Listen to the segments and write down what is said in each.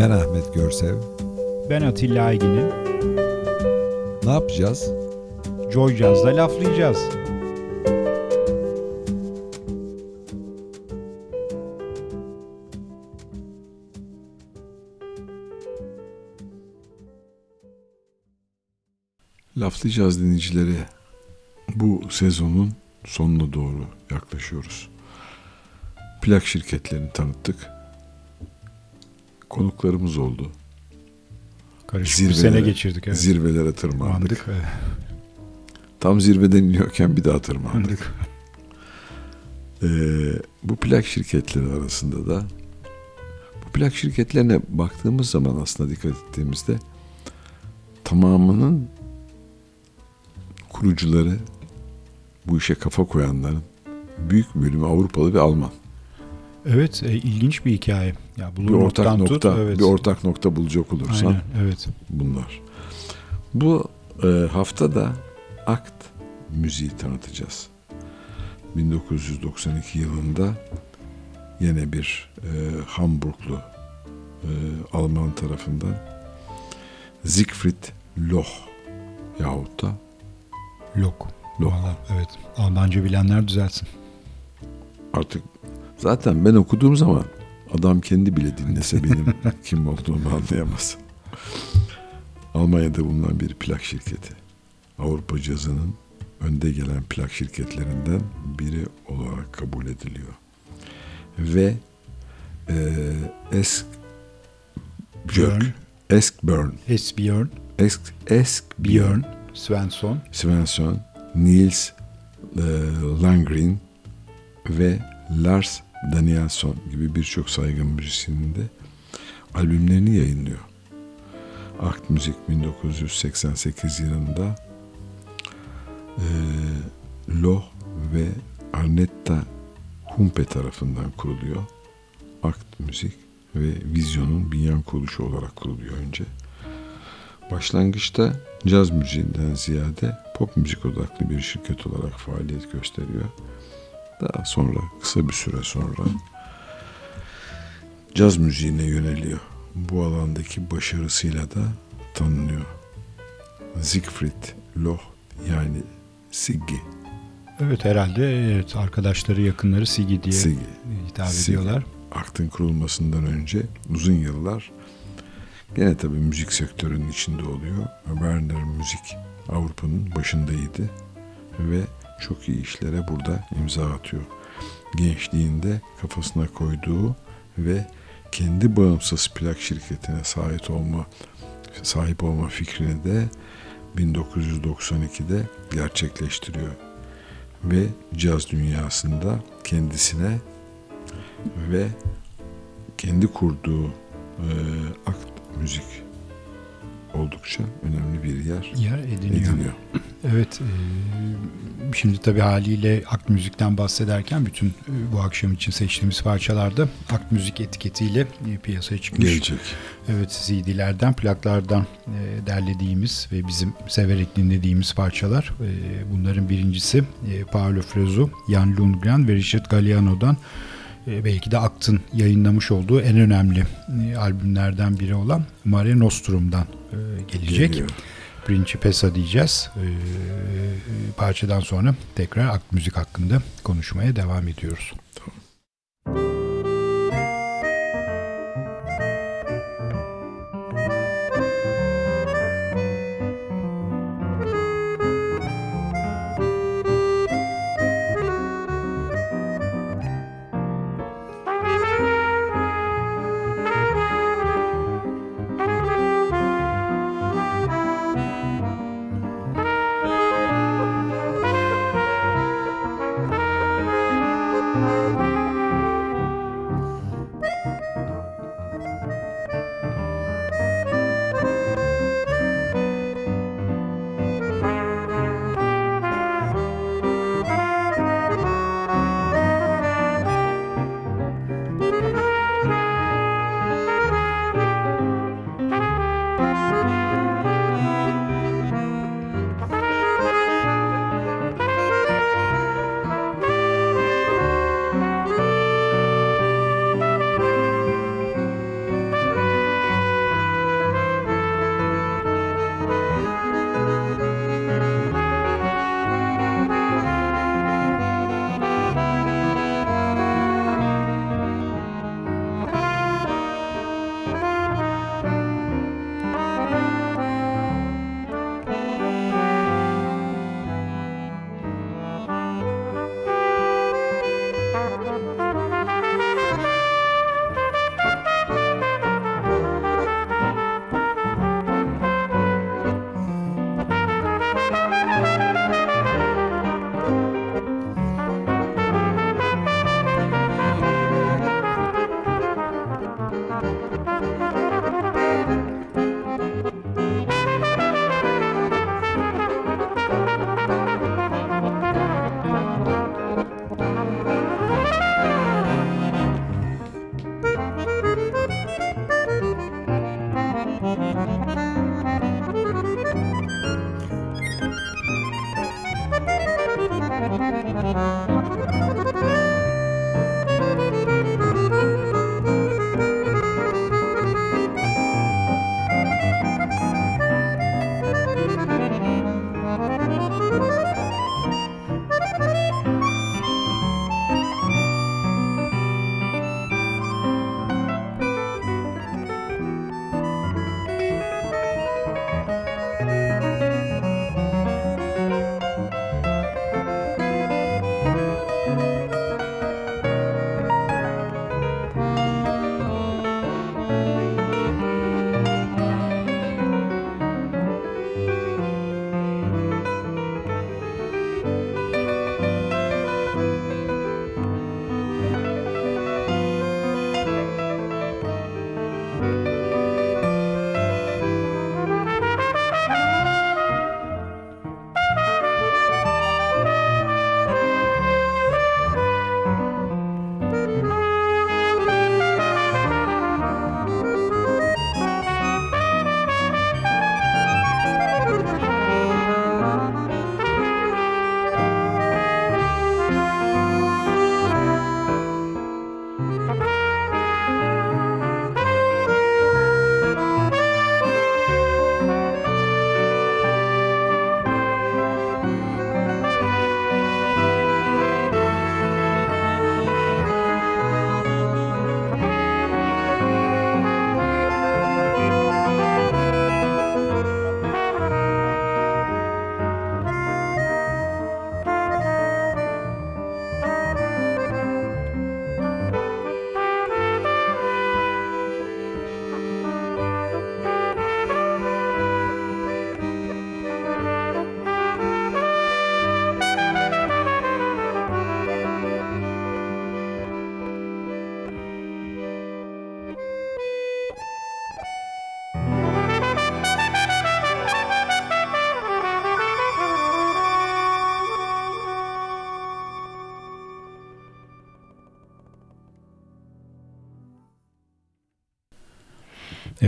Ben Ahmet Görsev. Ben Atilla Aygin'im. Ne yapacağız? Joy Jazz'da laflayacağız. Laflayacağız dinleyicileri. Bu sezonun sonuna doğru yaklaşıyoruz. Plak şirketlerini tanıttık. Konuklarımız oldu. Karışık bir sene geçirdik. Evet. Zirvelere tırmandık. Mandık. Tam zirveden iniyorken bir daha tırmandık. Ee, bu plak şirketleri arasında da bu plak şirketlerine baktığımız zaman aslında dikkat ettiğimizde tamamının kurucuları bu işe kafa koyanların büyük bölümü Avrupalı ve Alman. Evet, e, ilginç bir hikaye. Ya bir ortak nokta, tut, evet. bir ortak nokta bulacak olursan Aynen, evet. bunlar. Bu e, hafta da akt müziği tanıtacağız. 1992 yılında yine bir e, Hamburglu e, Alman tarafından Siegfried Loch yahut da Lok. Lok. Vallahi, evet. Almanca bilenler düzelsin. artık zaten ben okuduğum zaman adam kendi bile dinlese benim kim olduğumu anlayamaz. Almanya'da bulunan bir plak şirketi. Avrupa cazının önde gelen plak şirketlerinden biri olarak kabul ediliyor. Ve e, Esk Björn. Eskbjörn, Esbjörn, Esk, Eskbjörn Björn, Svensson, Svensson, Nils e, Landgren ve Lars Danielsson gibi birçok saygın müzisyenin de albümlerini yayınlıyor. Akt Müzik 1988 yılında e, Loh ve Arnetta Humpe tarafından kuruluyor. Akt Müzik ve Vizyon'un binyan kuruluşu olarak kuruluyor önce. Başlangıçta caz müziğinden ziyade pop müzik odaklı bir şirket olarak faaliyet gösteriyor. Daha sonra kısa bir süre sonra caz müziğine yöneliyor. Bu alandaki başarısıyla da tanınıyor. Siegfried Loh yani Siggi. Evet herhalde evet, arkadaşları yakınları Sigi diye Siggi. hitap Sigi. ediyorlar. Aktın kurulmasından önce uzun yıllar gene tabii müzik sektörünün içinde oluyor. Werner Müzik Avrupa'nın başındaydı ve çok iyi işlere burada imza atıyor. Gençliğinde kafasına koyduğu ve kendi bağımsız plak şirketine sahip olma sahip olma fikrini de 1992'de gerçekleştiriyor. Ve caz dünyasında kendisine ve kendi kurduğu e, akt müzik oldukça önemli bir yer Yer ediniyor. ediniyor. Evet. e, şimdi tabii haliyle Akt Müzik'ten bahsederken bütün e, bu akşam için seçtiğimiz parçalarda Akt Müzik etiketiyle e, piyasaya çıkmış. Gelecek. Evet CD'lerden, plaklardan e, derlediğimiz ve bizim severek dinlediğimiz parçalar. E, bunların birincisi e, Paolo Fresu, Jan Lundgren ve Richard Galliano'dan belki de Akt'ın yayınlamış olduğu en önemli albümlerden biri olan Mare Nostrum'dan gelecek. Geliyor. Principessa diyeceğiz. E, parçadan sonra tekrar Müzik hakkında konuşmaya devam ediyoruz. Thank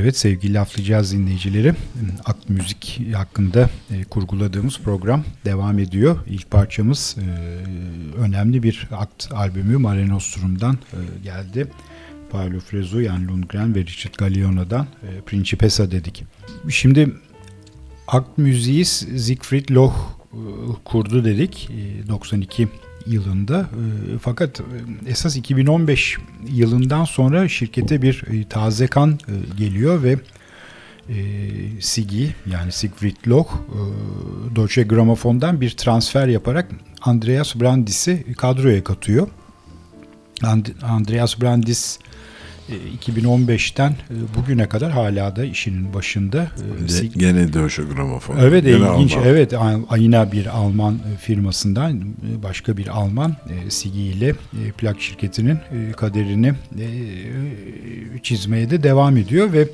Evet sevgili laflayacağız dinleyicileri. Akt müzik hakkında e, kurguladığımız program devam ediyor. İlk parçamız e, önemli bir akt albümü Mare Nostrum'dan e, geldi. Paolo Fresu, Jan Lundgren ve Richard Galliano'dan e, Principessa dedik. Şimdi akt müziği Siegfried Loh e, kurdu dedik. E, 92 yılında. E, fakat e, esas 2015 yılından sonra şirkete bir e, taze kan geliyor ve Sigi yani Siegfried Loh e, Deutsche Grammophon'dan bir transfer yaparak Andreas Brandis'i kadroya katıyor. And Andreas Brandis 2015'ten e, bugüne kadar hala da işinin başında. E, de, gene Deutsche Grammophon. Evet gene ilginç. Alman. Evet yine bir Alman e, firmasından başka bir Alman Sigi ile plak şirketinin kaderini çizmeye de devam ediyor ve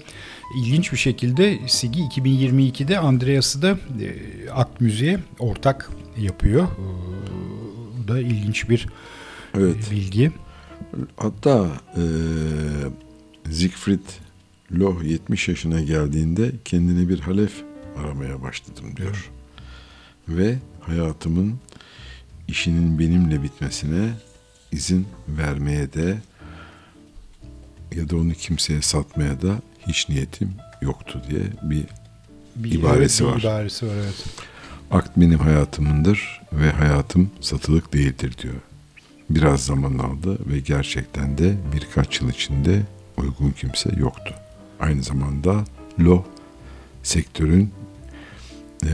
ilginç bir şekilde Sigi 2022'de Andreas'ı da Akt Müziğe ortak yapıyor. Bu da ilginç bir evet. bilgi. Hatta e, Siegfried Loh 70 yaşına geldiğinde kendine bir halef aramaya başladım diyor. Ve hayatımın işinin benimle bitmesine izin vermeye de ya da onu kimseye satmaya da hiç niyetim yoktu diye bir, bir ibaresi evet, bir var. İbaresi var evet. Akt benim hayatımındır ve hayatım satılık değildir diyor biraz zaman aldı ve gerçekten de birkaç yıl içinde uygun kimse yoktu. Aynı zamanda lo sektörün e,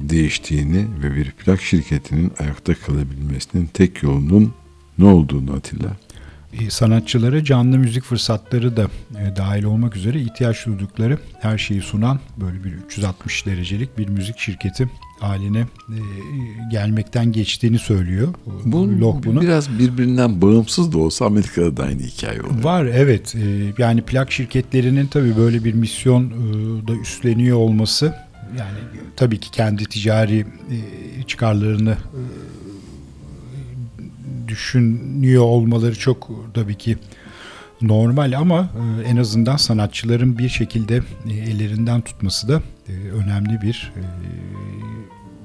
değiştiğini ve bir plak şirketinin ayakta kalabilmesinin tek yolunun ne olduğunu Atilla e, sanatçılara canlı müzik fırsatları da e, dahil olmak üzere ihtiyaç duydukları her şeyi sunan böyle bir 360 derecelik bir müzik şirketi haline e, gelmekten geçtiğini söylüyor. Bu bunu. biraz birbirinden bağımsız da olsa Amerika'da da aynı hikaye oluyor. Var evet. Yani plak şirketlerinin tabii böyle bir misyon da üstleniyor olması yani tabii ki kendi ticari çıkarlarını düşünüyor olmaları çok tabii ki normal ama e, en azından sanatçıların bir şekilde e, ellerinden tutması da e, önemli bir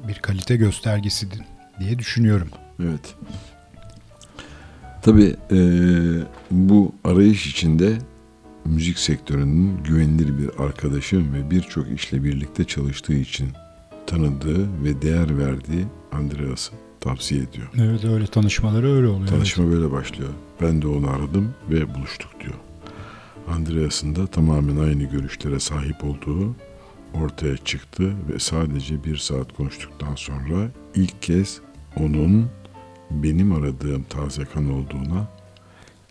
bir kalite göstergesi diye düşünüyorum. Evet. Tabii e, bu arayış içinde müzik sektörünün güvenilir bir arkadaşım ve birçok işle birlikte çalıştığı için tanıdığı ve değer verdiği Andreas'ı tavsiye ediyor. Evet öyle tanışmaları öyle oluyor. Tanışma evet. böyle başlıyor. Ben de onu aradım ve buluştuk diyor. Andreas'ın da tamamen aynı görüşlere sahip olduğu ortaya çıktı ve sadece bir saat konuştuktan sonra ilk kez onun benim aradığım taze kan olduğuna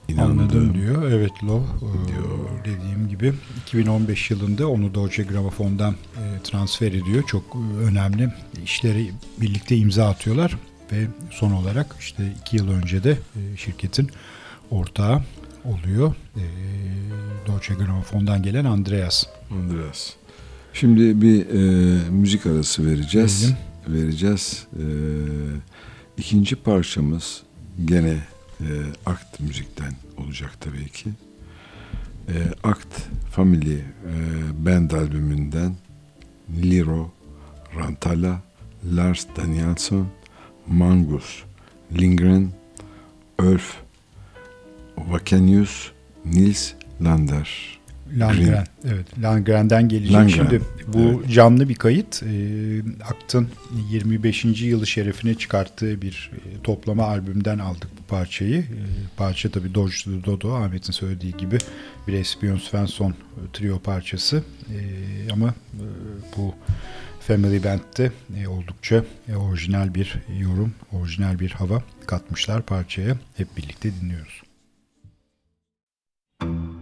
inandım. Anladım diyor. Evet Lo e, diyor. dediğim gibi 2015 yılında onu Deutsche Grammophon'dan e, transfer ediyor. Çok e, önemli işleri birlikte imza atıyorlar ve son olarak işte iki yıl önce de şirketin ortağı oluyor. Deutsche Grammophon'dan gelen Andreas. Andreas. Şimdi bir e, müzik arası vereceğiz. Verelim. Vereceğiz. E, ikinci parçamız gene e, Akt müzikten olacak tabii ki. E, Akt Family e, Band albümünden Liro Rantala, Lars Danielsson, Mangus, Lindgren, Örf, Vakenius, Nils Lander. Landgren, Green. evet. Landgren'den gelecek. Landgren, Şimdi bu evet. canlı bir kayıt. E, Akt'ın 25. yılı şerefine çıkarttığı bir e, toplama albümden aldık bu parçayı. E, parça tabii Dodge Dodo, Ahmet'in söylediği gibi bir Espion Svensson e, trio parçası. E, ama e, bu Family Band'de e, oldukça e, orijinal bir yorum, orijinal bir hava katmışlar parçaya. Hep birlikte dinliyoruz. Müzik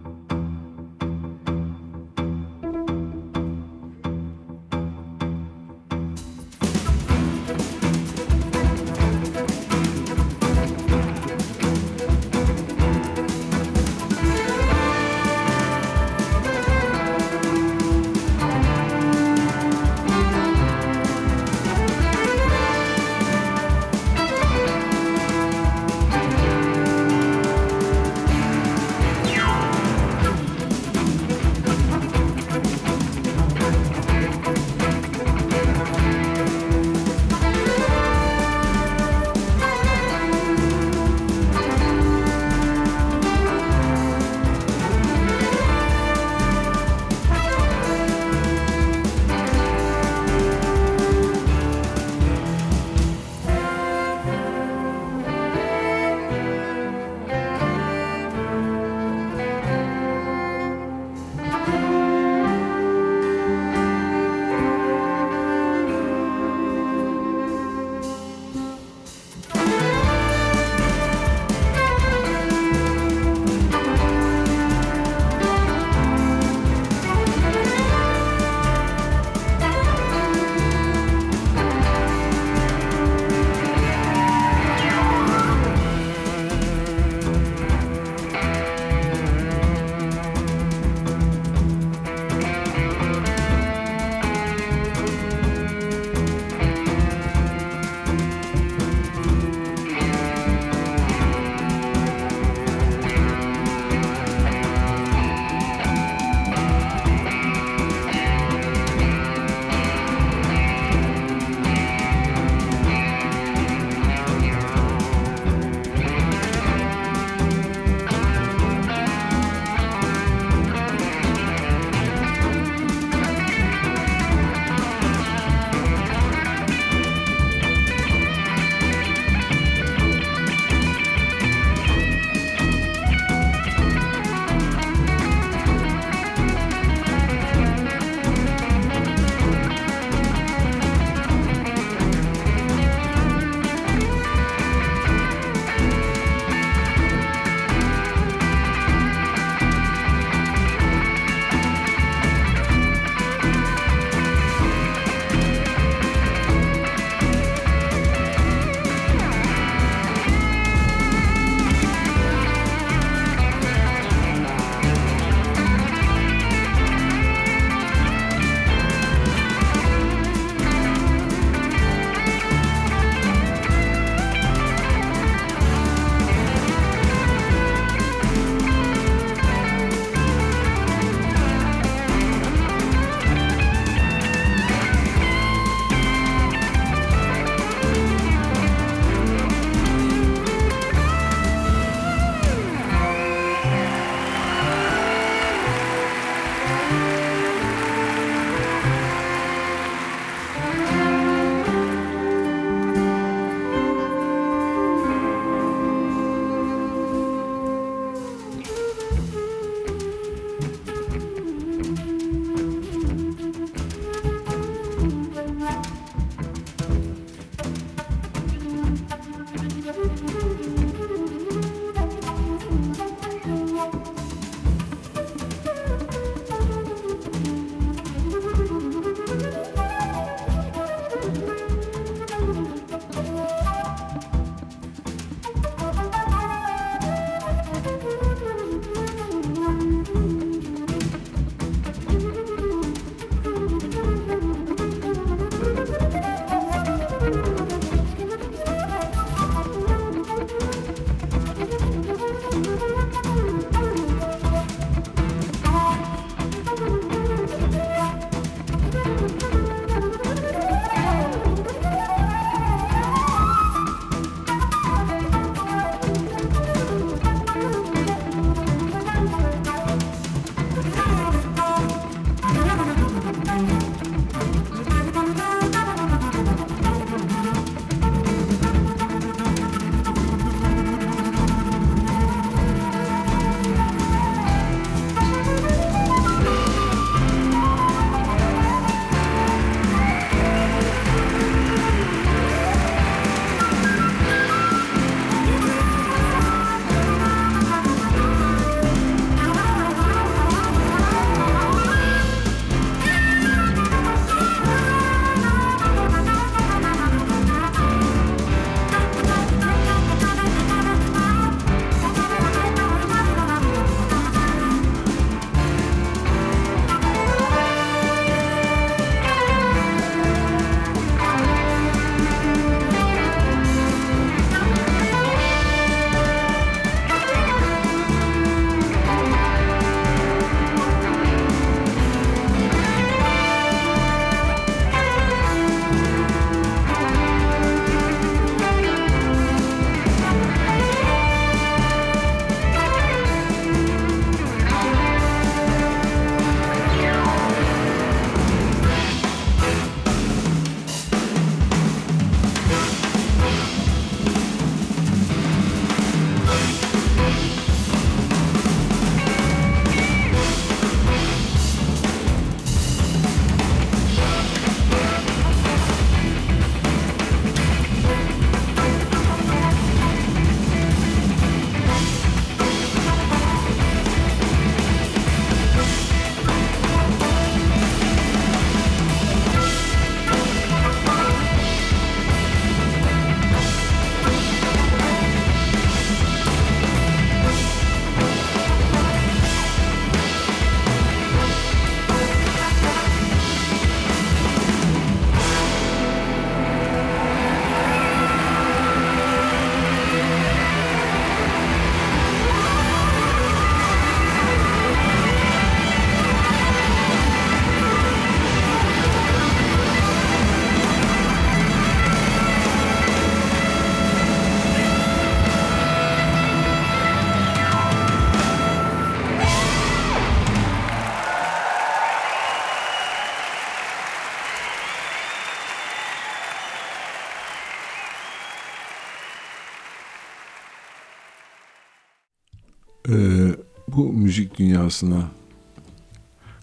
müzik dünyasına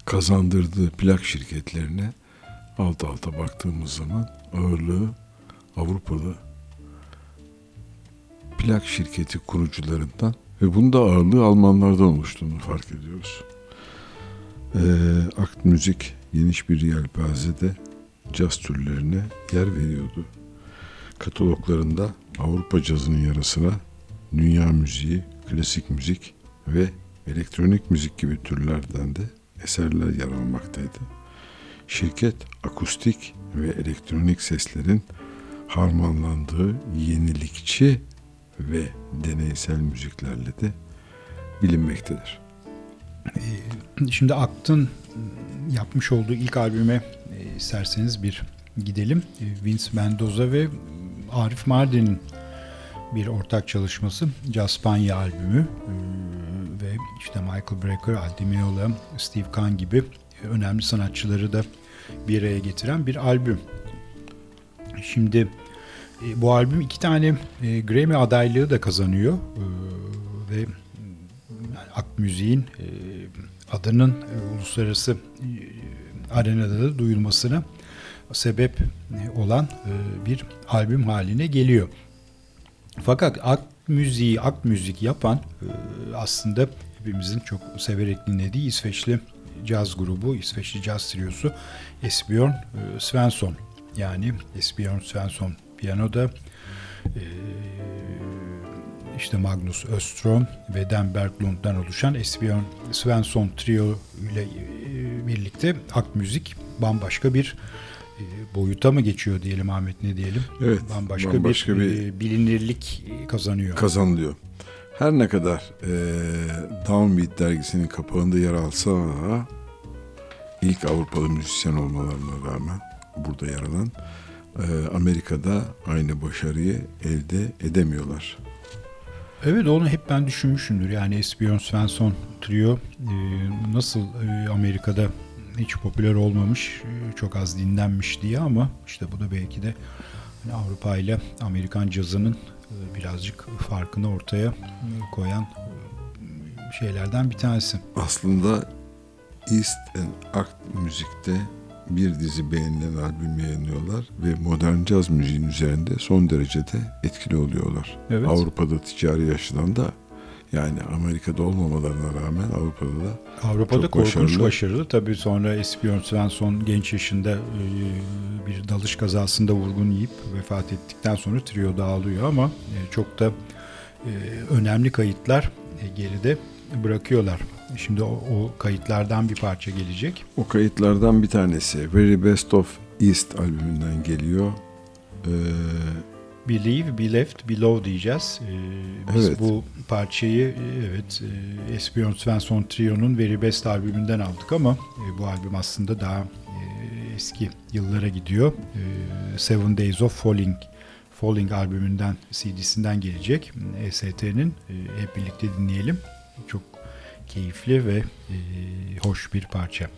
kazandırdığı plak şirketlerine alt alta baktığımız zaman ağırlığı Avrupalı plak şirketi kurucularından ve bunda ağırlığı Almanlardan oluştuğunu fark ediyoruz. Ee, akt müzik geniş bir yelpazede caz türlerine yer veriyordu. Kataloglarında Avrupa cazının yarısına dünya müziği, klasik müzik ve elektronik müzik gibi türlerden de eserler yer almaktaydı. Şirket akustik ve elektronik seslerin harmanlandığı yenilikçi ve deneysel müziklerle de bilinmektedir. Ee, şimdi Akt'ın yapmış olduğu ilk albüme e, isterseniz bir gidelim. E, Vince Mendoza ve Arif Mardin'in bir ortak çalışması Jaspanya albümü e, ve işte Michael Brecker, Aldi Meola, Steve Kahn gibi önemli sanatçıları da bir araya getiren bir albüm. Şimdi bu albüm iki tane Grammy adaylığı da kazanıyor ve ak müziğin adının uluslararası arenada da duyulmasına sebep olan bir albüm haline geliyor. Fakat ak müziği, ak müzik yapan aslında hepimizin çok severek dinlediği İsveçli caz grubu, İsveçli caz triosu Esbjörn Svensson. Yani Esbjörn Svensson piyanoda, işte Magnus Östrom ve Dan Berglund'dan oluşan Esbjörn Svensson trio ile birlikte ak müzik bambaşka bir boyuta mı geçiyor diyelim Ahmet ne diyelim? Evet. Bambaşka, bambaşka bir, bir bilinirlik kazanıyor. Kazanılıyor. Her ne kadar e, Downbeat dergisinin kapağında yer alsa ilk Avrupalı müzisyen olmalarına rağmen burada yer alan e, Amerika'da aynı başarıyı elde edemiyorlar. Evet onu hep ben düşünmüşümdür. Yani Esbjörn Svensson trio e, nasıl e, Amerika'da hiç popüler olmamış, e, çok az dinlenmiş diye ama işte bu da belki de hani Avrupa ile Amerikan cazının birazcık farkını ortaya koyan şeylerden bir tanesi. Aslında East and Art müzikte bir dizi beğenilen albüm yayınlıyorlar ve modern caz müziğin üzerinde son derecede etkili oluyorlar. Evet. Avrupa'da ticari açıdan da yani Amerika'da olmamalarına rağmen Avrupa'da da Avrupa'da çok korkunç başarılı. başarılı. Tabii sonra Esbjörn Svensson genç yaşında e, bir dalış kazasında vurgun yiyip vefat ettikten sonra trio dağılıyor ama e, çok da e, önemli kayıtlar geride bırakıyorlar. Şimdi o, o kayıtlardan bir parça gelecek. O kayıtlardan bir tanesi Very Best of East albümünden geliyor. Ee, Believe, Be Left, Below diyeceğiz. Ee, biz evet. bu parçayı evet Esbjörn Svensson Trio'nun Very Best albümünden aldık ama e, bu albüm aslında daha e, eski yıllara gidiyor. E, Seven Days of Falling Falling albümünden, CD'sinden gelecek. EST'nin hep birlikte dinleyelim. Çok keyifli ve hoş bir parça.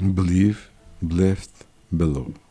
Believe, Left, Below.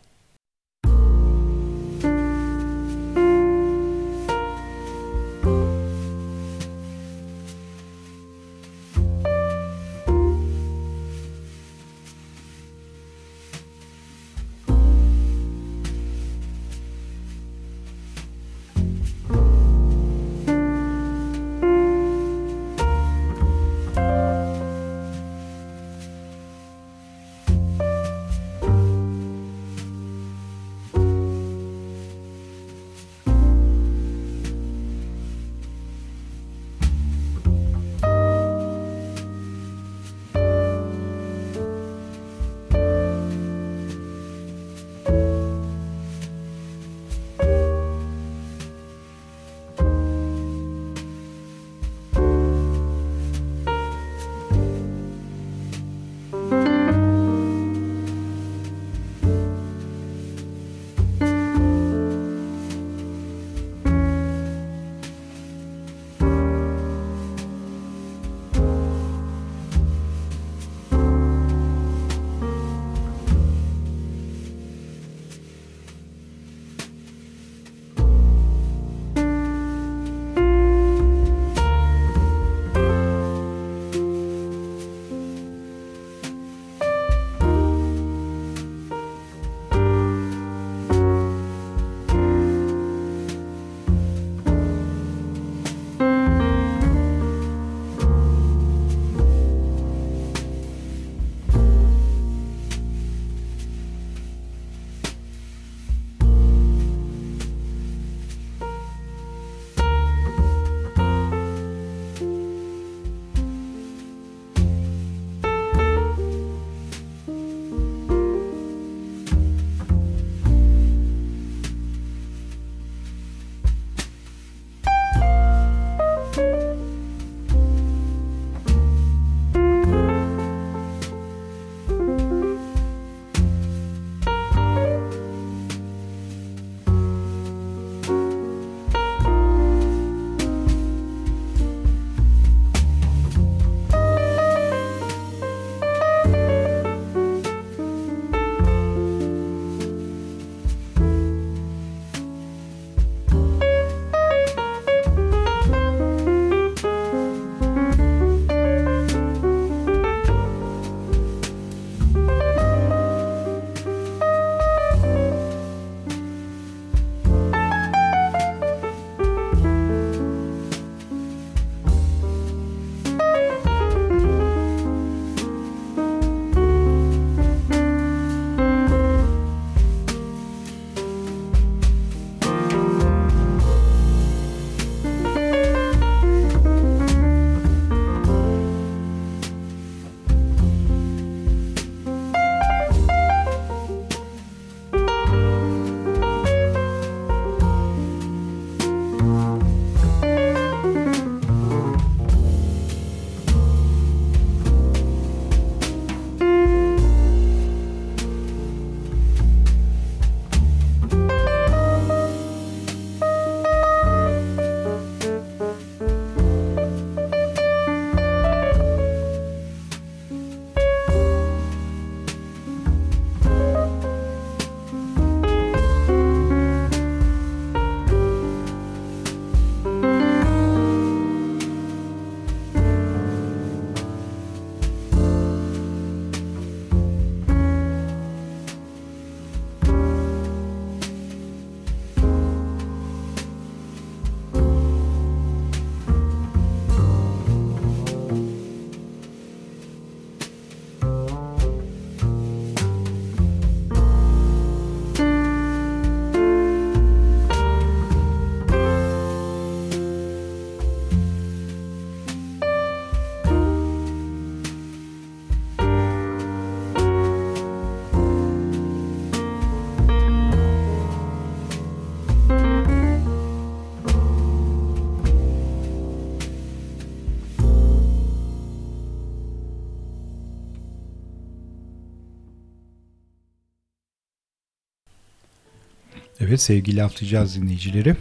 Evet sevgili haftalayacağız dinleyicileri e,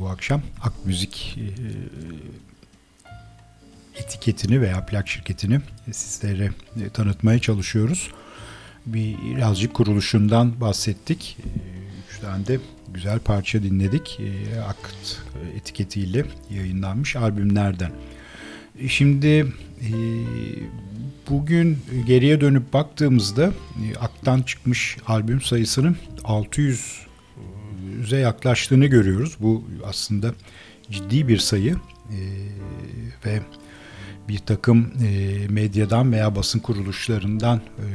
bu akşam Ak Müzik e, etiketini veya plak şirketini sizlere e, tanıtmaya çalışıyoruz. Birazcık kuruluşundan bahsettik. E, üç tane de güzel parça dinledik. E, Akt etiketiyle yayınlanmış albümlerden. E, şimdi e, bugün geriye dönüp baktığımızda e, Akt'tan çıkmış albüm sayısının 600'e yaklaştığını görüyoruz. Bu aslında ciddi bir sayı e, ve bir takım e, medyadan veya basın kuruluşlarından e,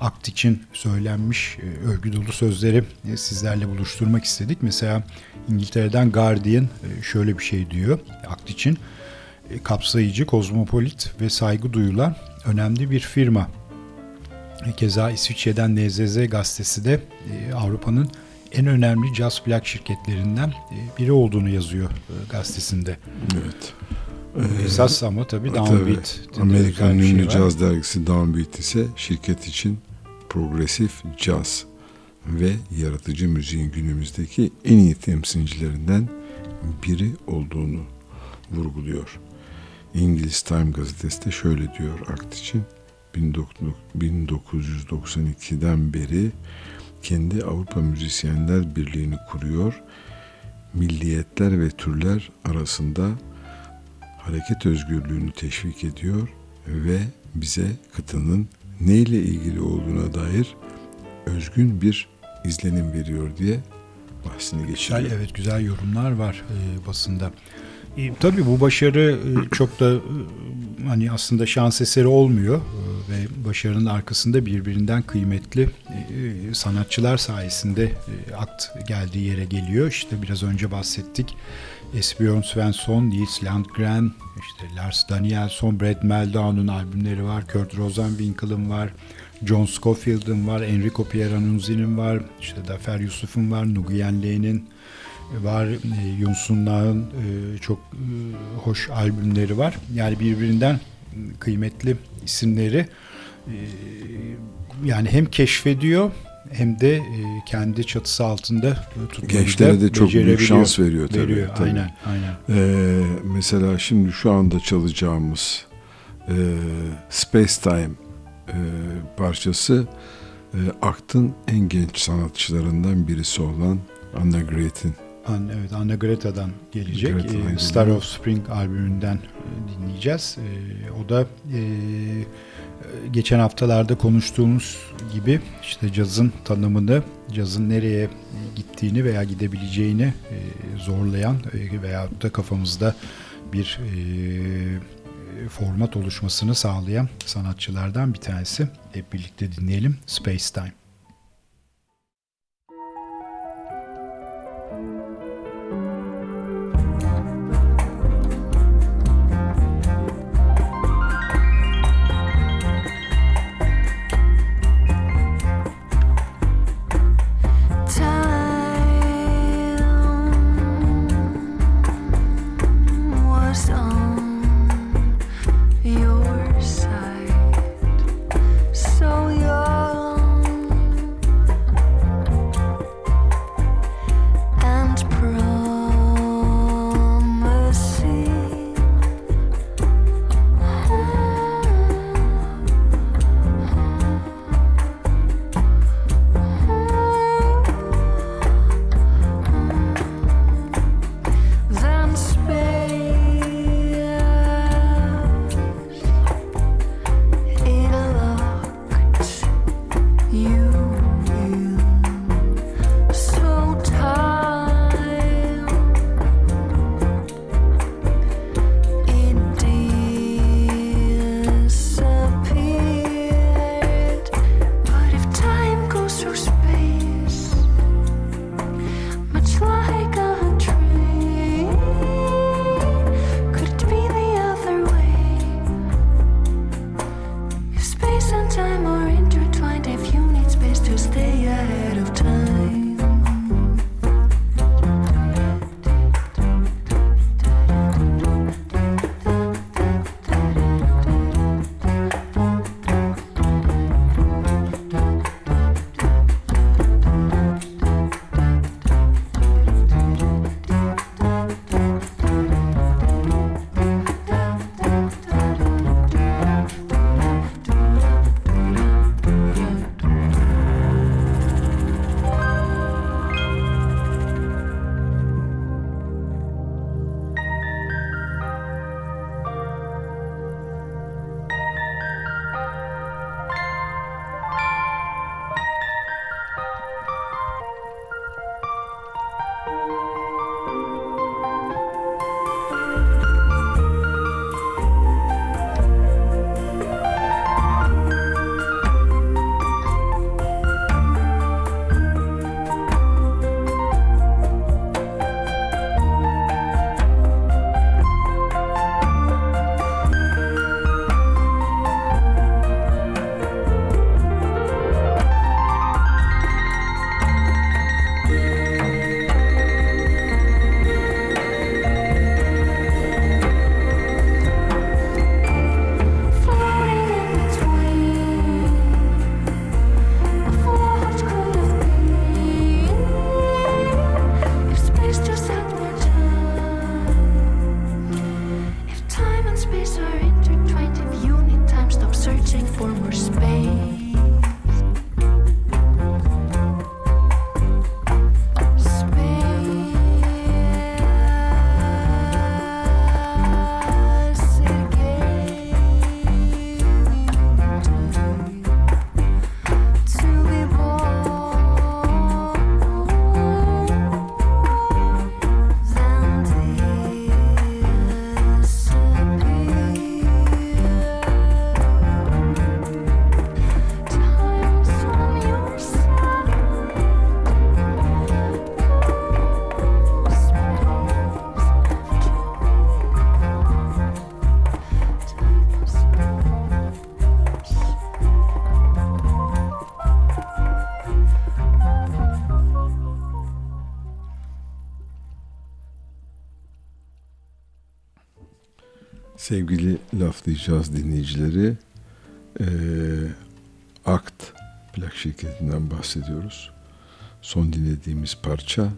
akt için söylenmiş e, övgü dolu sözleri e, sizlerle buluşturmak istedik. Mesela İngiltere'den Guardian e, şöyle bir şey diyor akt için. E, kapsayıcı, kozmopolit ve saygı duyulan önemli bir firma. E, keza İsviçre'den NZZ gazetesi de e, Avrupa'nın en önemli jazz plak şirketlerinden e, biri olduğunu yazıyor e, gazetesinde. Evet. Ee, Esas ama tabii Downbeat. Amerikan ünlü şey caz dergisi Downbeat ise şirket için progresif caz ve yaratıcı müziğin günümüzdeki en iyi temsilcilerinden biri olduğunu vurguluyor. İngiliz Time gazetesi de şöyle diyor akt için 1992'den beri kendi Avrupa Müzisyenler Birliği'ni kuruyor. Milliyetler ve türler arasında hareket özgürlüğünü teşvik ediyor ve bize kıtanın neyle ilgili olduğuna dair özgün bir izlenim veriyor diye bahsini geçiriyor. Güzel, evet güzel yorumlar var e, basında. E, tabii bu başarı e, çok da e, hani aslında şans eseri olmuyor e, ve başarının arkasında birbirinden kıymetli e, sanatçılar sayesinde e, akt geldiği yere geliyor. İşte biraz önce bahsettik. Esbjörn Svensson, Nils Landgren, işte Lars Danielsson, Brad Meldau'nun albümleri var, Kurt Rosenwinkel'ın var, John Scofield'ın var, Enrico Pieranunzi'nin var, işte Dafer Yusuf'un var, Nguyen Le'nin var, e, Nağ'ın e, çok e, hoş albümleri var. Yani birbirinden kıymetli isimleri e, yani hem keşfediyor hem de kendi çatısı altında tutmayı Gençlere de çok büyük şans veriyor tabii. Veriyor, tabii. aynen, aynen. Ee, mesela şimdi şu anda çalacağımız e, Space Time e, parçası e, Akt'ın en genç sanatçılarından birisi olan Anna Great'in An, evet Anna Greta'dan gelecek. Greta, e, Star of Spring albümünden e, dinleyeceğiz. E, o da e, geçen haftalarda konuştuğumuz gibi işte cazın tanımını, cazın nereye gittiğini veya gidebileceğini e, zorlayan e, veyahut da kafamızda bir e, format oluşmasını sağlayan sanatçılardan bir tanesi. Hep birlikte dinleyelim. Space Time. Sevgili laflayacağız dinleyicileri, e, Akt plak şirketinden bahsediyoruz. Son dinlediğimiz parça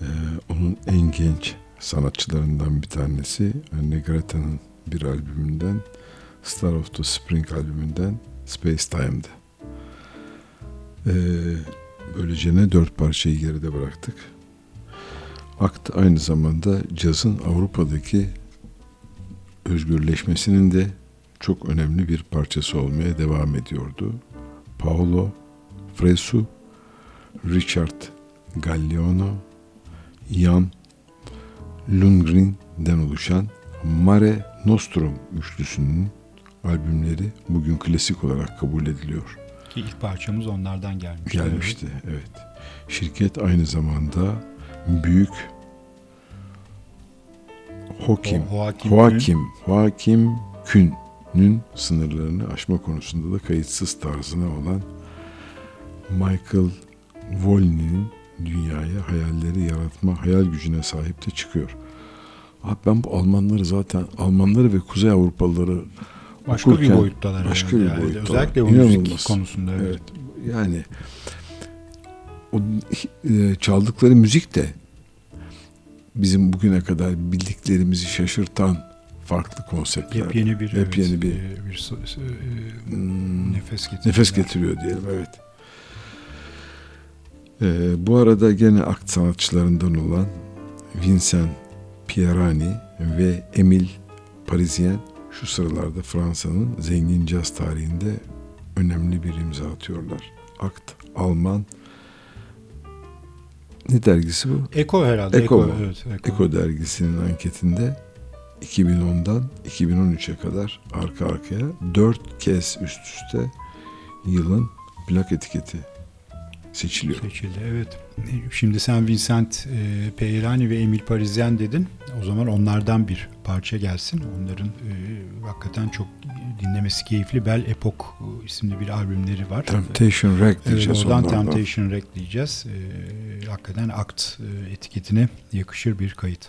e, onun en genç sanatçılarından bir tanesi. Anne Greta'nın bir albümünden, Star of the Spring albümünden Space Time'dı. E, böylece ne dört parçayı geride bıraktık. Akt aynı zamanda cazın Avrupa'daki özgürleşmesinin de çok önemli bir parçası olmaya devam ediyordu. Paolo Fresu, Richard Galliano, Jan Lundgren'den oluşan Mare Nostrum üçlüsünün albümleri bugün klasik olarak kabul ediliyor. Ki ilk parçamız onlardan gelmişti. Gelmişti, evet. Şirket aynı zamanda büyük Hokim, Joakim, Joakim, Joakim Kün'ün sınırlarını aşma konusunda da kayıtsız tarzına olan Michael Volney'nin dünyaya hayalleri yaratma hayal gücüne sahip de çıkıyor. Abi ben bu Almanları zaten Almanları ve Kuzey Avrupalıları başka okurken, bir boyuttalar. Başka yani. bir boyuttalar. Özellikle o İnanılmaz. müzik konusunda. Evet. Evet. Yani o e, çaldıkları müzik de bizim bugüne kadar bildiklerimizi şaşırtan farklı konseptler. Yepyeni bir, Yepyeni evet, bir- e, bir so- e, Hmm, nefes getiriyor. nefes getiriyor diyelim evet. Ee, bu arada gene akt sanatçılarından olan Vincent Pierani ve Emile Parisien şu sıralarda Fransa'nın zengin caz tarihinde önemli bir imza atıyorlar. Akt Alman ne dergisi bu? Eko herhalde. Eko Eko, evet, Eko. Eko dergisinin anketinde 2010'dan 2013'e kadar arka arkaya dört kez üst üste yılın plak etiketi seçiliyor. Seçildi evet. Şimdi sen Vincent e, Peyrani ve Emil Parisien dedin. O zaman onlardan bir parça gelsin. Onların e, hakikaten çok dinlemesi keyifli Bel Epoch e, isimli bir albümleri var. Temptation Rack Evet, diyeceğiz oradan onlardan. Temptation Rack diyeceğiz. E, hakikaten akt e, etiketine yakışır bir kayıt.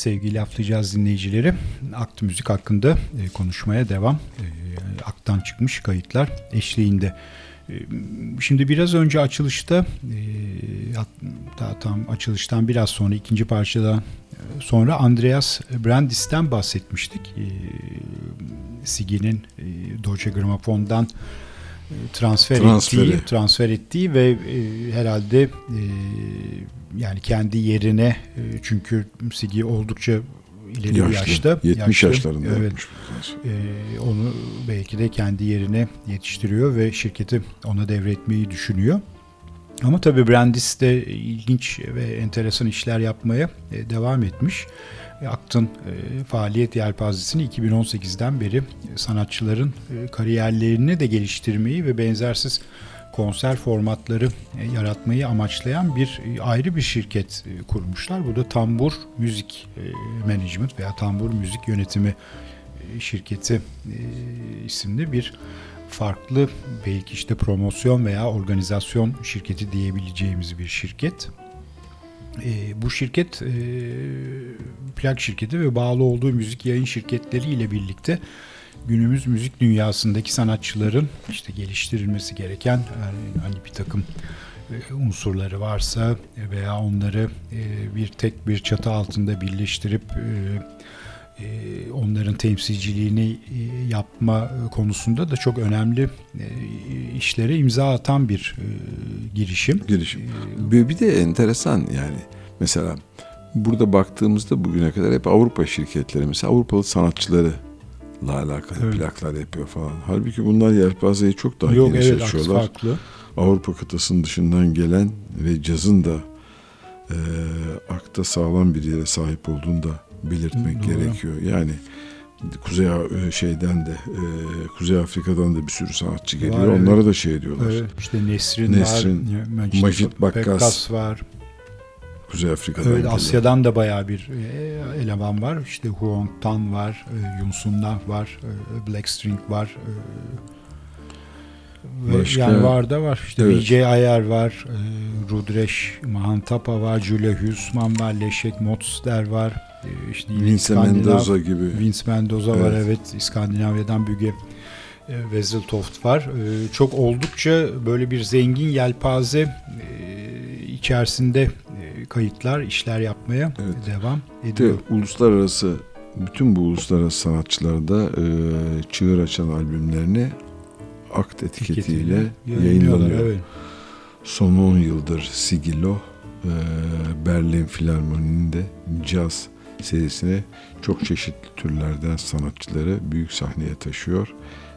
sevgili laflayacağız dinleyicileri. Akt müzik hakkında e, konuşmaya devam. E, aktan çıkmış kayıtlar eşliğinde. E, şimdi biraz önce açılışta hatta tam açılıştan biraz sonra ikinci parçadan sonra Andreas Brandis'ten bahsetmiştik. Sigi'nin Deutsche Grammophon'dan transfer Transferi. ettiği, transfer ettiği ve herhalde yani kendi yerine e, çünkü Sigi oldukça ileri yaşlı, yaşta. 70 yaşlı, yaşlarında evet, e, onu belki de kendi yerine yetiştiriyor ve şirketi ona devretmeyi düşünüyor. Ama tabii Brandis de ilginç ve enteresan işler yapmaya e, devam etmiş. E, Akt'ın faaliyet yelpazesini 2018'den beri sanatçıların kariyerlerini de geliştirmeyi ve benzersiz konser formatları e, yaratmayı amaçlayan bir e, ayrı bir şirket e, kurmuşlar. Bu da Tambur Müzik Management veya Tambur Müzik Yönetimi şirketi isimli bir farklı belki işte promosyon veya organizasyon şirketi diyebileceğimiz bir şirket. bu şirket plak şirketi ve bağlı olduğu müzik yayın şirketleriyle birlikte günümüz müzik dünyasındaki sanatçıların işte geliştirilmesi gereken yani hani bir takım e, unsurları varsa veya onları e, bir tek bir çatı altında birleştirip e, onların temsilciliğini yapma konusunda da çok önemli işlere imza atan bir girişim. Girişim. Bir de enteresan yani mesela burada baktığımızda bugüne kadar hep Avrupa şirketleri mesela Avrupalı sanatçıları la alakalı evet. plaklar yapıyor falan. Halbuki bunlar yelpazeyi çok daha Yok, geniş evet, açıyorlar. Farklı. Avrupa kıtasının dışından gelen ve cazın da e, akta sağlam bir yere sahip olduğunu da belirtmek Doğru. gerekiyor. Yani Kuzey e, şeyden de e, Kuzey Afrika'dan da bir sürü sanatçı geliyor. Var, Onlara evet. da şey diyorlar. Evet, işte Nesrin, Nesrin var, Macit, Macit Bakkas, var. Kuzey Afrika'dan Evet Asya'dan da bayağı bir e, eleman var. İşte Huong Tan var, e, Yun var, e, Blackstring var. Başka, yani var da var. İşte evet. Vijay Ayar var, Rudresh Mahantapa var, Julia Husman var, Leşek Motster var. İşte Vince Mendoza gibi. Vince Mendoza evet. var evet. İskandinavya'dan Büge Wezeltoft var. Çok oldukça böyle bir zengin yelpaze içerisinde kayıtlar, işler yapmaya evet. devam ediyor. De, uluslararası bütün bu uluslararası sanatçılarda e, çığır açan albümlerini akt etiketiyle yayınlanıyor. Evet. Son 10 yıldır Sigillo e, Berlin Filarmoni'nin de caz serisine çok çeşitli türlerden sanatçıları büyük sahneye taşıyor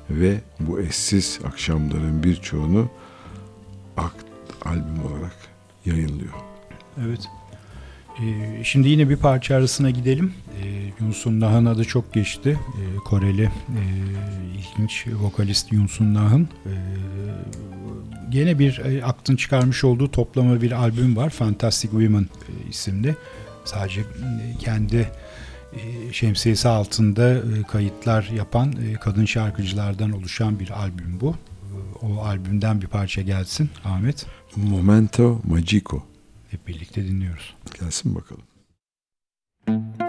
ve bu eşsiz akşamların birçoğunu akt albüm olarak yayınlıyor. Evet. Ee, şimdi yine bir parça arasına gidelim. Ee, Yunsun Nah'ın adı çok geçti. Ee, Koreli e, ilginç vokalist Yunsun Nah'ın e, gene bir e, aklın çıkarmış olduğu toplama bir albüm var. Fantastic Women e, isimli. Sadece e, kendi e, şemsiyesi altında kayıtlar yapan kadın şarkıcılardan oluşan bir albüm bu. O albümden bir parça gelsin Ahmet. Momento Magico. Hep birlikte dinliyoruz. Gelsin bakalım. Caz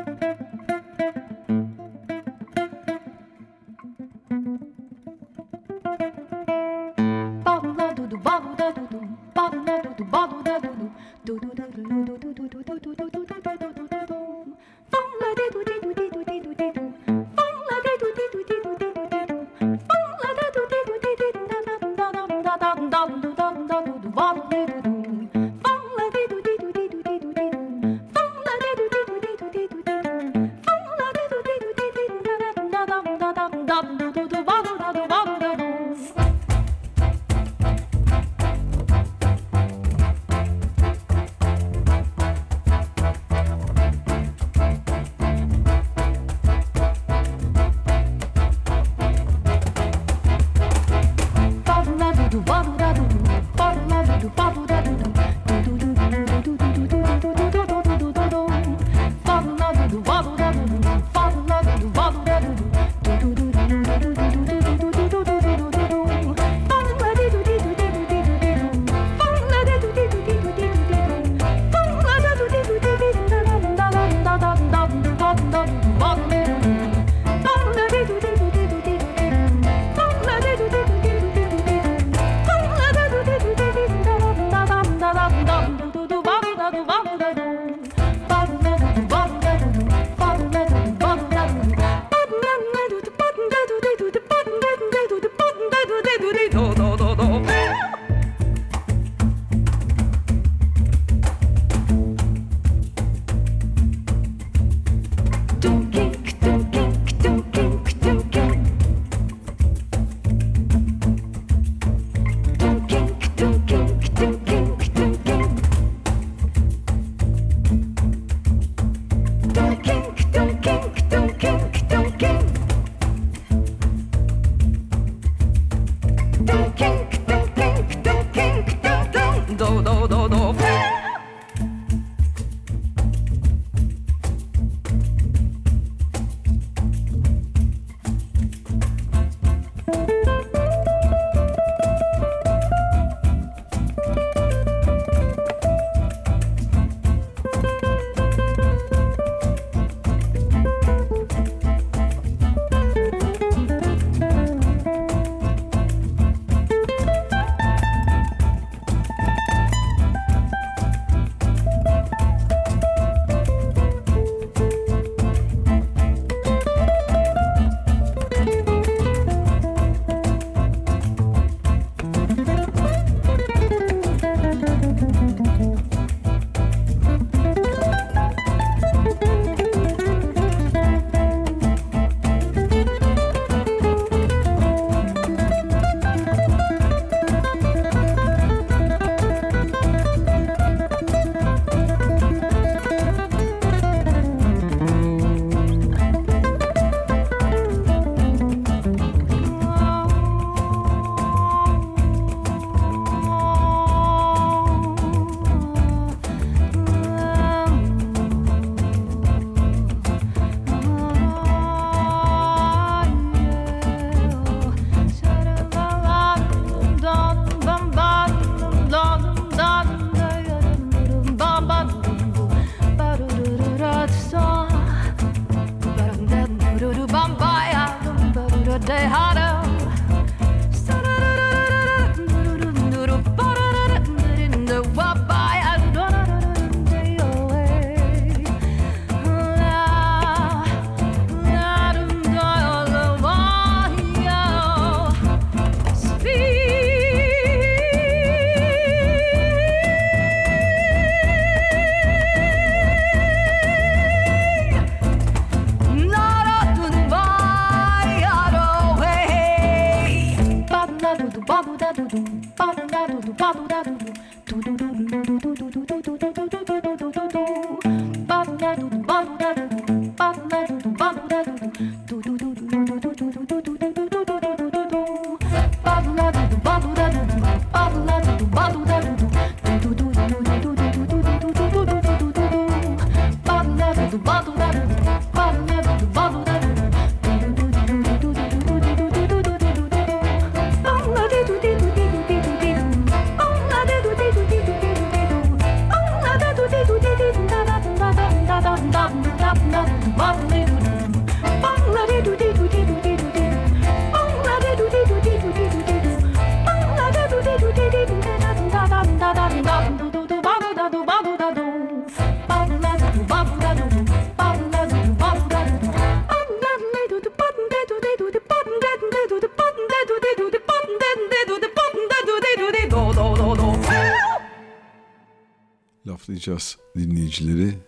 dinleyicileri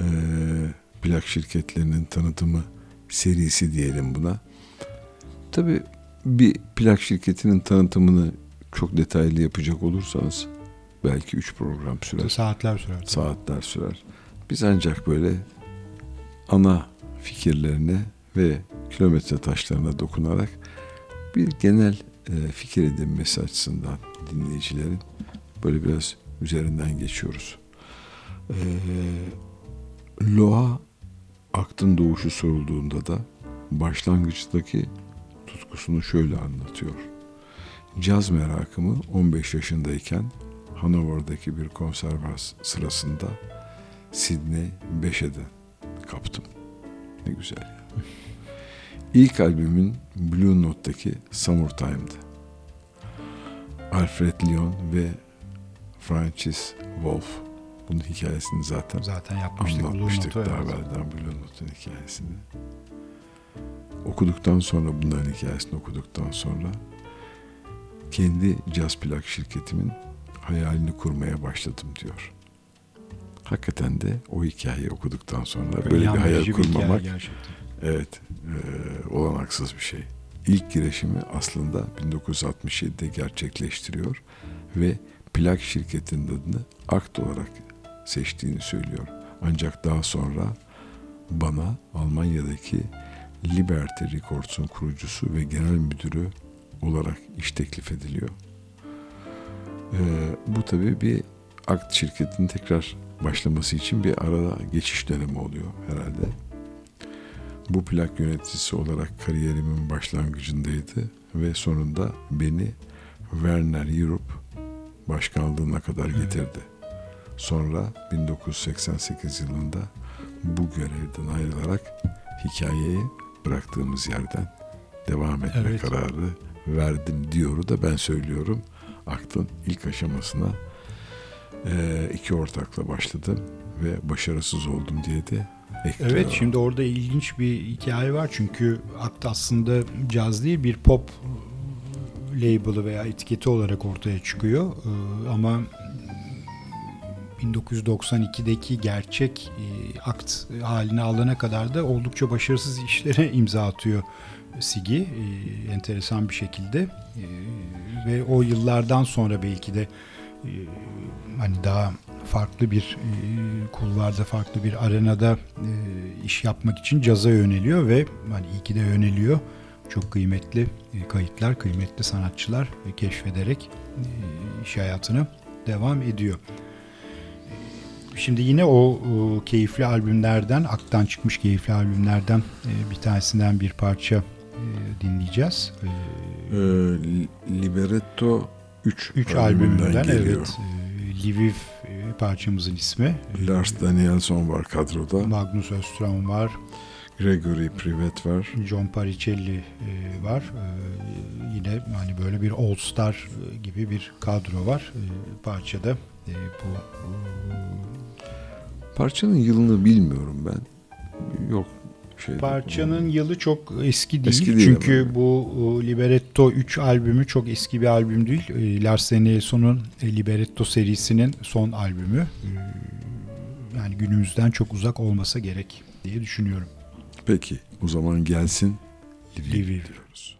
e, plak şirketlerinin tanıtımı serisi diyelim buna. Tabi bir plak şirketinin tanıtımını çok detaylı yapacak olursanız belki 3 program sürer. Saatler sürer. Saatler sürer. Biz ancak böyle ana fikirlerine ve kilometre taşlarına dokunarak bir genel e, fikir edinmesi açısından dinleyicilerin böyle biraz üzerinden geçiyoruz. E, Loa aktın doğuşu sorulduğunda da başlangıçtaki tutkusunu şöyle anlatıyor. Caz merakımı 15 yaşındayken Hanover'daki bir konser sırasında Sidney Beşe'den kaptım. Ne güzel. İlk albümün Blue Note'daki Summertime'dı. Alfred Lyon ve Francis Wolff bunun hikayesini zaten, zaten yapmıştık. anlatmıştık Blue daha evvelden Blue Note'un hikayesini. Okuduktan sonra bunların hikayesini okuduktan sonra kendi caz plak şirketimin hayalini kurmaya başladım diyor. Hakikaten de o hikayeyi okuduktan sonra böyle, böyle bir hayal kurmamak bir evet e, olanaksız bir şey. İlk girişimi aslında 1967'de gerçekleştiriyor ve plak şirketinin adını Akt olarak seçtiğini söylüyor. Ancak daha sonra bana Almanya'daki Liberty Records'un kurucusu ve genel müdürü olarak iş teklif ediliyor. Ee, bu tabii bir akt şirketinin tekrar başlaması için bir arada geçiş dönemi oluyor herhalde. Bu plak yöneticisi olarak kariyerimin başlangıcındaydı ve sonunda beni Werner Europe başkanlığına kadar getirdi. Sonra 1988 yılında bu görevden ayrılarak hikayeyi bıraktığımız yerden devam etme evet. kararı verdim diyoru da ben söylüyorum. Aktın ilk aşamasına e, iki ortakla başladım ve başarısız oldum diye de ekliyorum. Evet şimdi orada ilginç bir hikaye var çünkü Akt aslında caz değil bir pop label'ı veya etiketi olarak ortaya çıkıyor ee, ama 1992'deki gerçek e, akt haline alana kadar da oldukça başarısız işlere imza atıyor Sigi e, enteresan bir şekilde e, ve o yıllardan sonra belki de e, hani daha farklı bir e, kulvarda farklı bir arenada e, iş yapmak için caza yöneliyor ve hani iyi ki de yöneliyor. Çok kıymetli e, kayıtlar, kıymetli sanatçılar e, keşfederek e, iş hayatını devam ediyor. Şimdi yine o, o keyifli albümlerden, aktan çıkmış keyifli albümlerden e, bir tanesinden bir parça e, dinleyeceğiz. E, e, Libretto 3 3 albümünden evet. E, Lviv e, parçamızın ismi. Lars Danielson var kadroda. Magnus Öström var. Gregory Privet var. John Paricelli e, var. E, yine hani böyle bir All Star gibi bir kadro var. E, parçada e, bu Parçanın yılını bilmiyorum ben. Yok şey. Parçanın yılı çok eski değil. Eski değil Çünkü ama. bu Libretto 3 albümü çok eski bir albüm değil. E, Lars Danielson'un e, Libretto serisinin son albümü. E, yani günümüzden çok uzak olmasa gerek diye düşünüyorum. Peki o zaman gelsin Lviv diyoruz.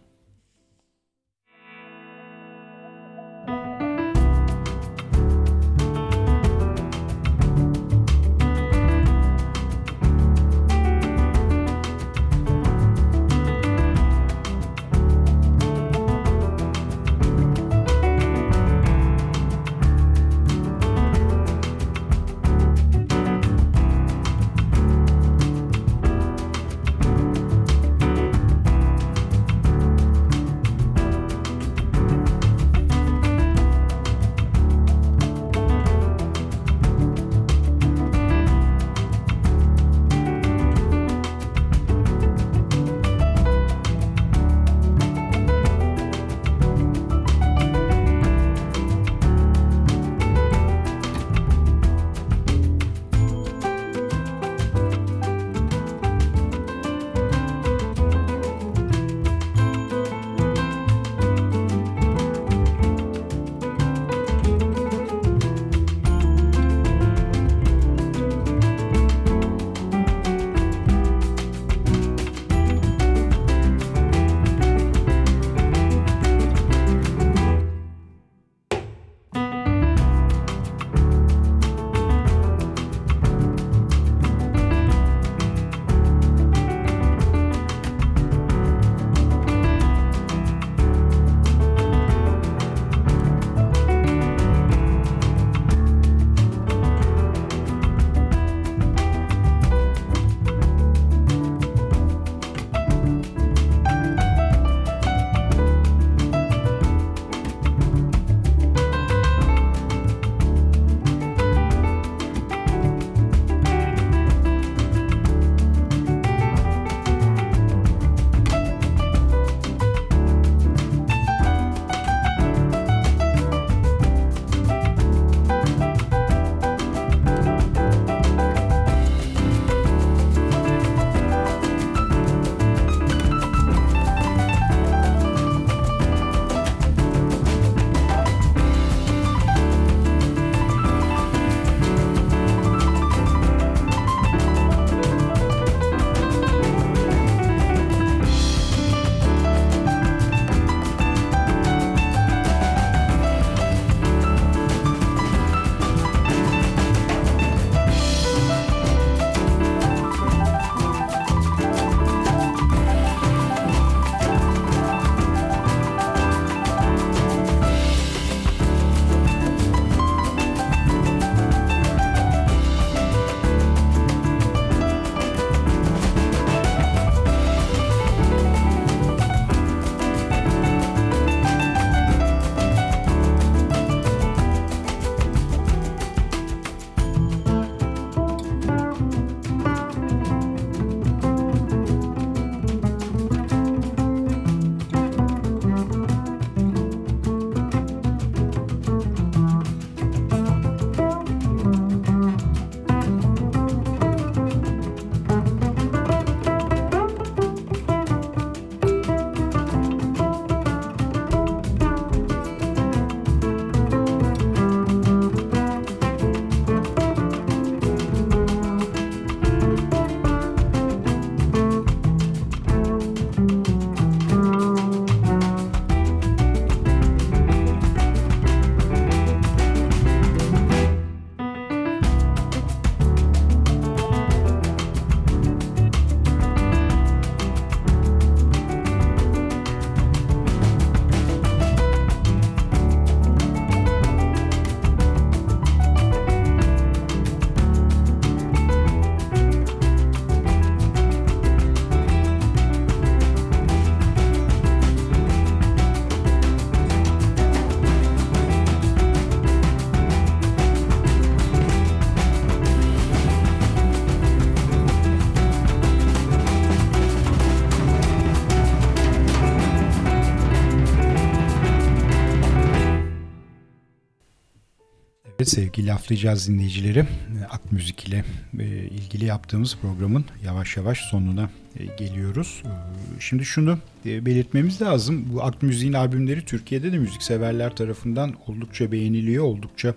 Sevgili laflayacağız dinleyicileri. Ak müzik ile e, ilgili yaptığımız programın yavaş yavaş sonuna e, geliyoruz. E, şimdi şunu belirtmemiz lazım. Bu ak müziğin albümleri Türkiye'de de müzikseverler tarafından oldukça beğeniliyor, oldukça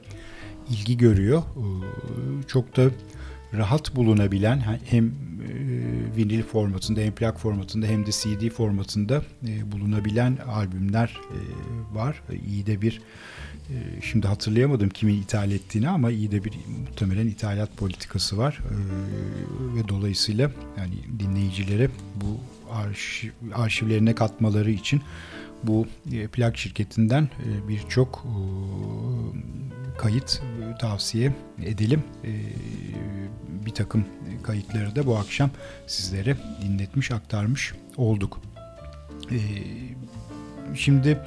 ilgi görüyor. Çok da rahat bulunabilen hem vinil formatında hem plak formatında hem de CD formatında bulunabilen albümler var. İyi de bir şimdi hatırlayamadım kimin ithal ettiğini ama iyi de bir muhtemelen ithalat politikası var ee, ve dolayısıyla yani dinleyicilere bu arşiv, arşivlerine katmaları için bu e, plak şirketinden e, birçok e, kayıt tavsiye edelim. Bir takım kayıtları da bu akşam sizlere dinletmiş, aktarmış olduk. Şimdi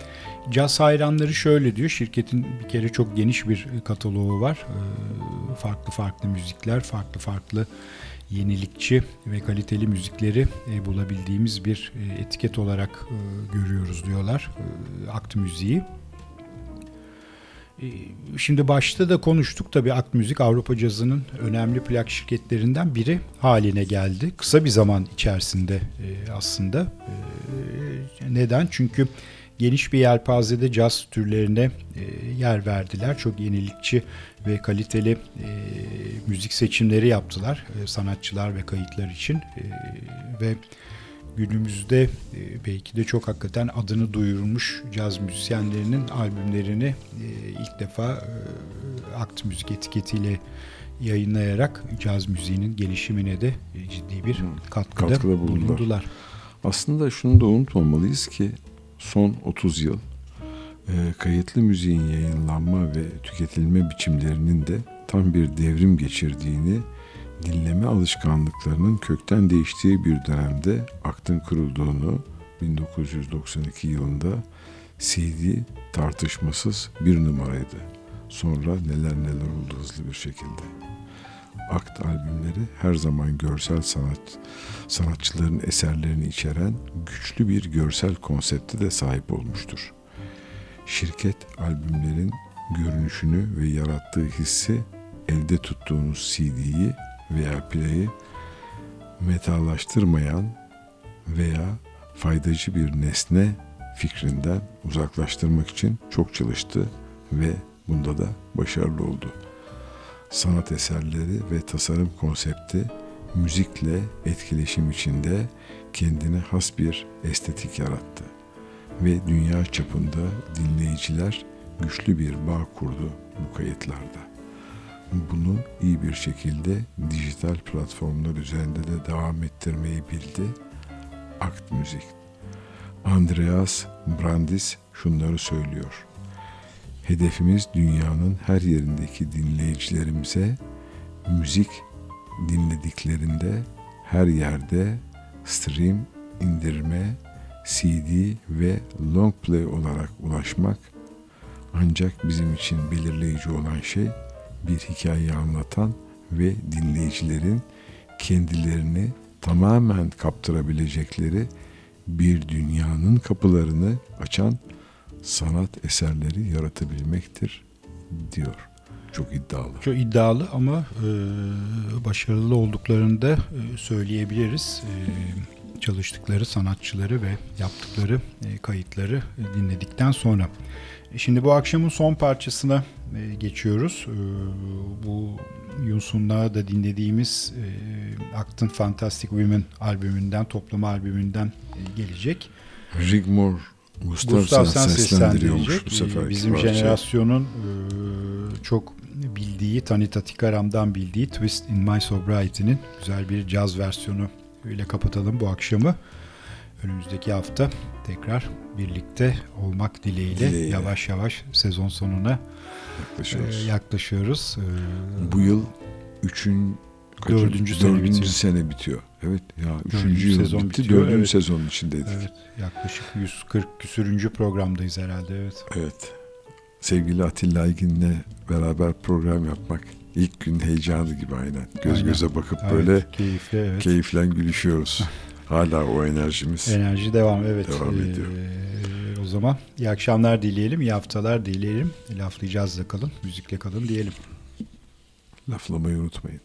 Caz hayranları şöyle diyor. Şirketin bir kere çok geniş bir kataloğu var. Ee, farklı farklı müzikler, farklı farklı yenilikçi ve kaliteli müzikleri e, bulabildiğimiz bir e, etiket olarak e, görüyoruz diyorlar. Akt müziği. Şimdi başta da konuştuk tabii Akt Müzik Avrupa cazının önemli plak şirketlerinden biri haline geldi. Kısa bir zaman içerisinde aslında. Neden? Çünkü geniş bir yelpazede caz türlerine e, yer verdiler. Çok yenilikçi ve kaliteli e, müzik seçimleri yaptılar e, sanatçılar ve kayıtlar için e, ve günümüzde e, belki de çok hakikaten adını duyurmuş caz müzisyenlerinin albümlerini e, ilk defa e, Akt Müzik etiketiyle yayınlayarak caz müziğinin gelişimine de ciddi bir katkıda, katkıda bulundular. bulundular. Aslında şunu da unutmamalıyız ki son 30 yıl e, kayıtlı müziğin yayınlanma ve tüketilme biçimlerinin de tam bir devrim geçirdiğini, dinleme alışkanlıklarının kökten değiştiği bir dönemde aktın kurulduğunu 1992 yılında CD tartışmasız bir numaraydı. Sonra neler neler oldu hızlı bir şekilde. Akt albümleri her zaman görsel sanat sanatçıların eserlerini içeren güçlü bir görsel konsepte de sahip olmuştur. Şirket albümlerin görünüşünü ve yarattığı hissi elde tuttuğunuz CD'yi veya play'i metallaştırmayan veya faydacı bir nesne fikrinden uzaklaştırmak için çok çalıştı ve bunda da başarılı oldu sanat eserleri ve tasarım konsepti müzikle etkileşim içinde kendine has bir estetik yarattı ve dünya çapında dinleyiciler güçlü bir bağ kurdu bu kayıtlarda. Bunu iyi bir şekilde dijital platformlar üzerinde de devam ettirmeyi bildi. Akt Müzik. Andreas Brandis şunları söylüyor. Hedefimiz dünyanın her yerindeki dinleyicilerimize müzik dinlediklerinde her yerde stream, indirme, CD ve long play olarak ulaşmak ancak bizim için belirleyici olan şey bir hikaye anlatan ve dinleyicilerin kendilerini tamamen kaptırabilecekleri bir dünyanın kapılarını açan sanat eserleri yaratabilmektir diyor. Çok iddialı. Çok iddialı ama e, başarılı olduklarını da e, söyleyebiliriz. E, çalıştıkları sanatçıları ve yaptıkları e, kayıtları e, dinledikten sonra. E, şimdi bu akşamın son parçasına e, geçiyoruz. E, bu Yunsun'la da dinlediğimiz e, Aktın Fantastic Women albümünden, toplama albümünden e, gelecek. Rigmore Gustav, Gustav sen seslendiriyormuş bu sefer. Bizim parça. jenerasyonun e, çok bildiği, Tanita Tikaram'dan bildiği Twist in My Sobriety'nin güzel bir caz versiyonu ile kapatalım bu akşamı. Önümüzdeki hafta tekrar birlikte olmak dileğiyle, dileğiyle. yavaş yavaş sezon sonuna yaklaşıyoruz. E, yaklaşıyoruz. E, bu yıl üçün Kaçıncı, dördüncü, sene, dördüncü bitiyor. sene bitiyor. Evet ya üçüncü yıl sezon bitti. Bitiyor, dördüncü evet. sezon içindeydik. Evet, yaklaşık 140 küsürüncü programdayız herhalde evet. Evet. Sevgili Atilla Aygin'le beraber program yapmak ilk gün heyecanı gibi aynen. Göz aynen. göze bakıp evet, böyle keyifli, evet. keyiflen gülüşüyoruz. Hala o enerjimiz. Enerji devam evet. Devam ediyor. Ee, o zaman iyi akşamlar dileyelim, iyi haftalar dileyelim. Laflayacağız da kalın, müzikle kalın diyelim. Laflamayı unutmayın.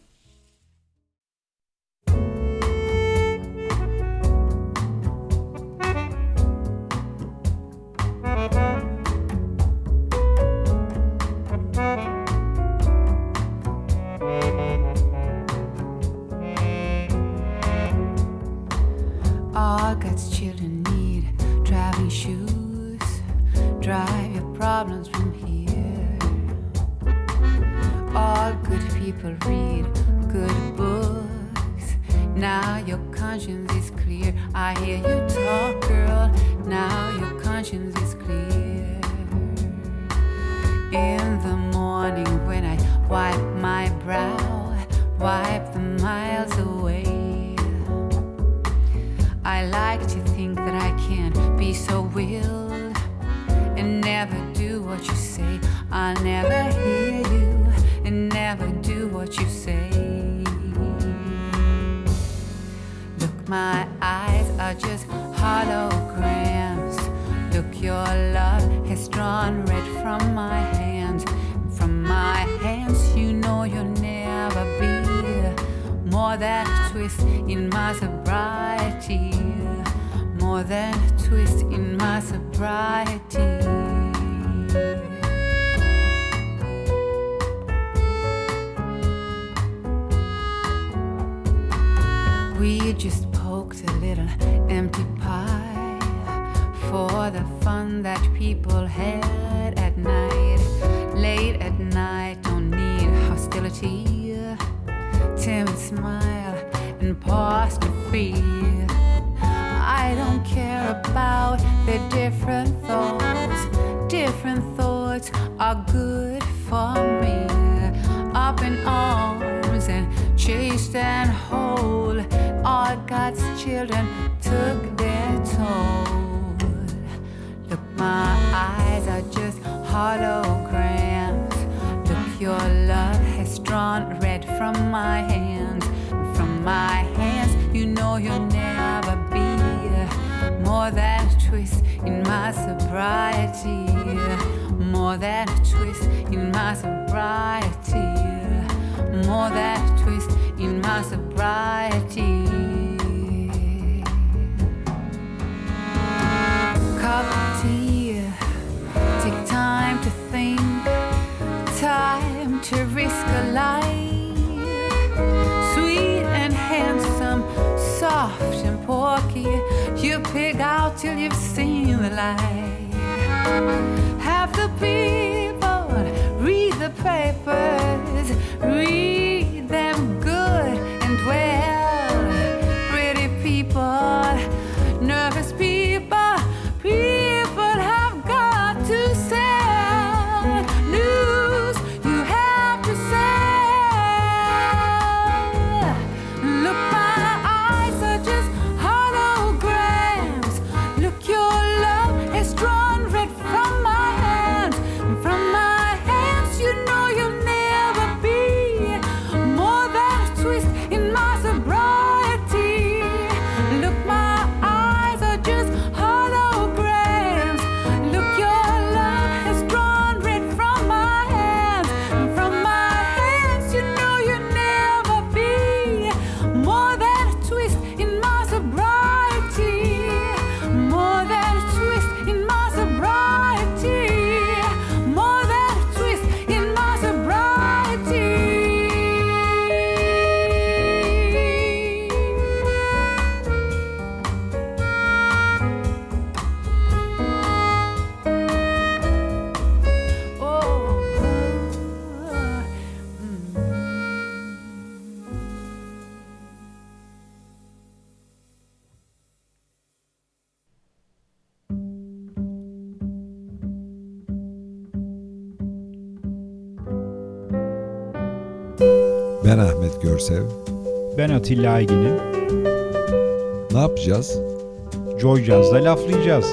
thank you your shoes, drive your problems from here. All good people read good books. Now your conscience is clear. I hear you talk, girl. Now your conscience is clear. In the morning when I wipe my brow, wipe the miles away. I like to so wild and never do what you say. I'll never hear you and never do what you say. Look, my eyes are just holograms. Look, your love has drawn red from my hands. From my hands, you know you'll never be more than a twist in my sobriety more than twist in my sobriety. We just poked a little empty pie for the fun that people had at night. Late at night, don't need hostility. Timid smile and pause to fear. I don't care about their different thoughts. Different thoughts are good for me. Up in arms and chased and whole. All God's children took their toll. Look, my eyes are just holograms. Look, your love has drawn red from my hands. From my hands, you know you're more than a twist in my sobriety. More than a twist in my sobriety. More than a twist in my sobriety. life. Aygin'i. Ne yapacağız? Joy Jazz'da laflayacağız.